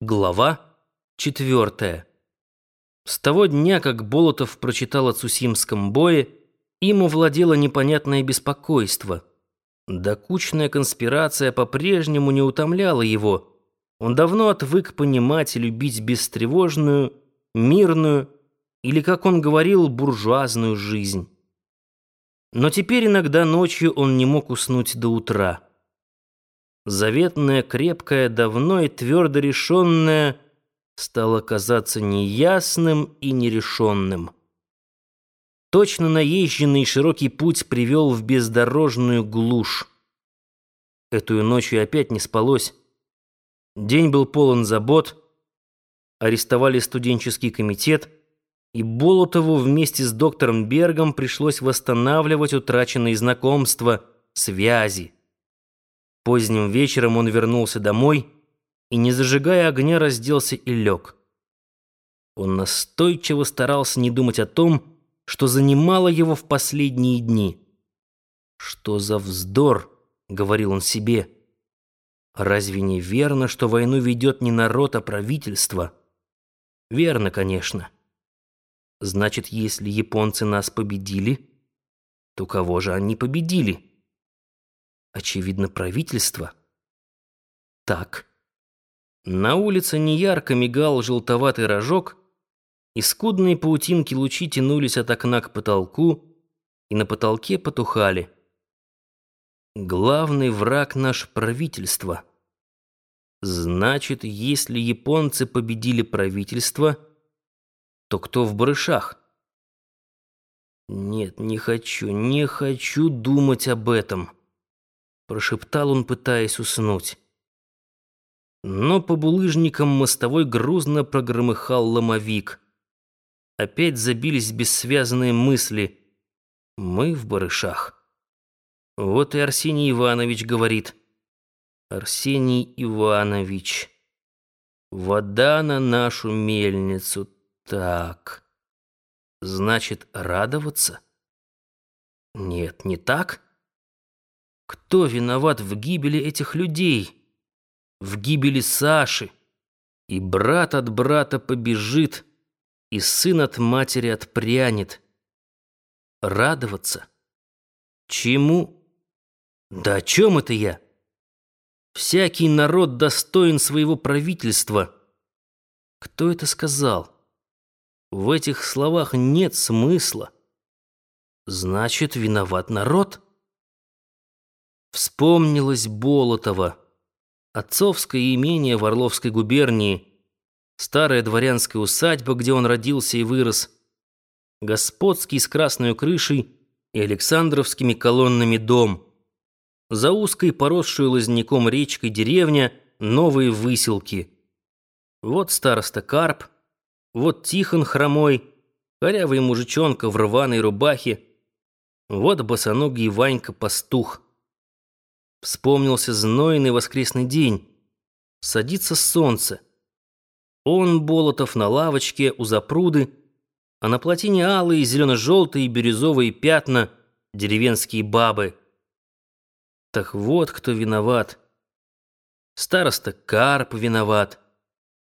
Глава четвертая. С того дня, как Болотов прочитал о Цусимском бое, ему владело непонятное беспокойство. Докучная конспирация по-прежнему не утомляла его. Он давно отвык понимать и любить бестревожную, мирную или, как он говорил, буржуазную жизнь. Но теперь иногда ночью он не мог уснуть до утра. Заветное, крепкое, давно и твердо решенное стало казаться неясным и нерешенным. Точно наезженный широкий путь привел в бездорожную глушь. Эту ночью опять не спалось. День был полон забот. Арестовали студенческий комитет, и Болотову вместе с доктором Бергом пришлось восстанавливать утраченные знакомства, связи. Поздним вечером он вернулся домой и, не зажигая огня, разделся и лег. Он настойчиво старался не думать о том, что занимало его в последние дни. «Что за вздор?» — говорил он себе. «Разве не верно, что войну ведет не народ, а правительство?» «Верно, конечно. Значит, если японцы нас победили, то кого же они победили?» Очевидно, правительство. Так. На улице неярко мигал желтоватый рожок, и скудные паутинки лучи тянулись от окна к потолку, и на потолке потухали. Главный враг наш правительство. Значит, если японцы победили правительство, то кто в барышах? Нет, не хочу, не хочу думать об этом прошептал он, пытаясь уснуть. Но по булыжникам мостовой грузно прогромыхал ломовик. Опять забились бессвязные мысли. Мы в барышах. Вот и Арсений Иванович говорит. Арсений Иванович. Вода на нашу мельницу. Так. Значит, радоваться? Нет, не так. Кто виноват в гибели этих людей? В гибели Саши? И брат от брата побежит, и сын от матери отпрянет. Радоваться? Чему? Да о чем это я? Всякий народ достоин своего правительства. Кто это сказал? В этих словах нет смысла. Значит, виноват народ? Вспомнилось Болотово, отцовское имение в Орловской губернии, старая дворянская усадьба, где он родился и вырос, господский с красной крышей и Александровскими колоннами дом, за узкой поросшую лозняком речкой деревня новые выселки. Вот староста Карп, вот Тихон хромой, корявый мужичонка в рваной рубахе, вот босоногий Ванька-пастух — Вспомнился знойный воскресный день. Садится солнце. Он, Болотов, на лавочке у запруды, а на плотине алые, зелено-желтые, бирюзовые пятна, деревенские бабы. Так вот кто виноват. Староста Карп виноват.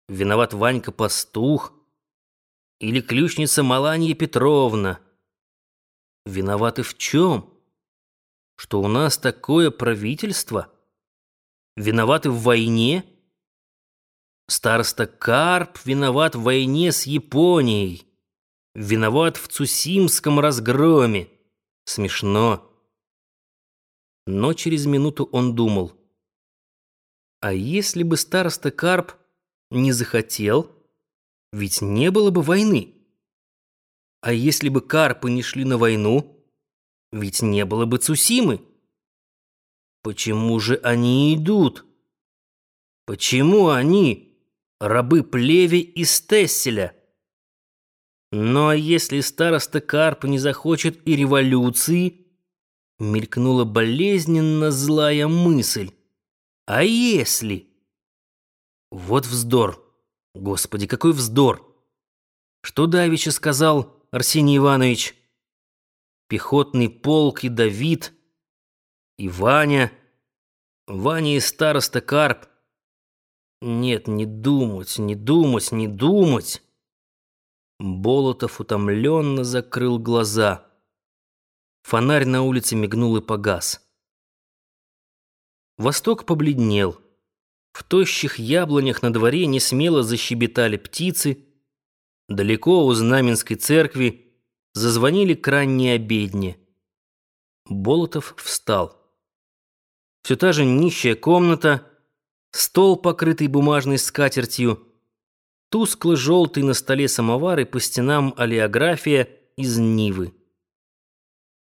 Виноват Ванька-пастух. Или ключница Маланья Петровна. Виноваты в чем? Что у нас такое правительство? Виноваты в войне? Староста Карп виноват в войне с Японией. Виноват в Цусимском разгроме. Смешно. Но через минуту он думал. А если бы староста Карп не захотел, ведь не было бы войны. А если бы карпы не шли на войну, ведь не было бы Цусимы. Почему же они идут? Почему они, рабы Плеви и Стесселя? Но если староста Карп не захочет и революции, мелькнула болезненно злая мысль. А если? Вот вздор. Господи, какой вздор! Что давеча сказал Арсений Иванович? Пехотный полк и Давид, и Ваня, Ваня и староста Карп. Нет, не думать, не думать, не думать. Болотов утомленно закрыл глаза. Фонарь на улице мигнул и погас. Восток побледнел. В тощих яблонях на дворе несмело защебетали птицы. Далеко у Знаменской церкви зазвонили к ранней обедне. Болотов встал. Все та же нищая комната, стол, покрытый бумажной скатертью, тускло-желтый на столе самовар и по стенам олеография из Нивы.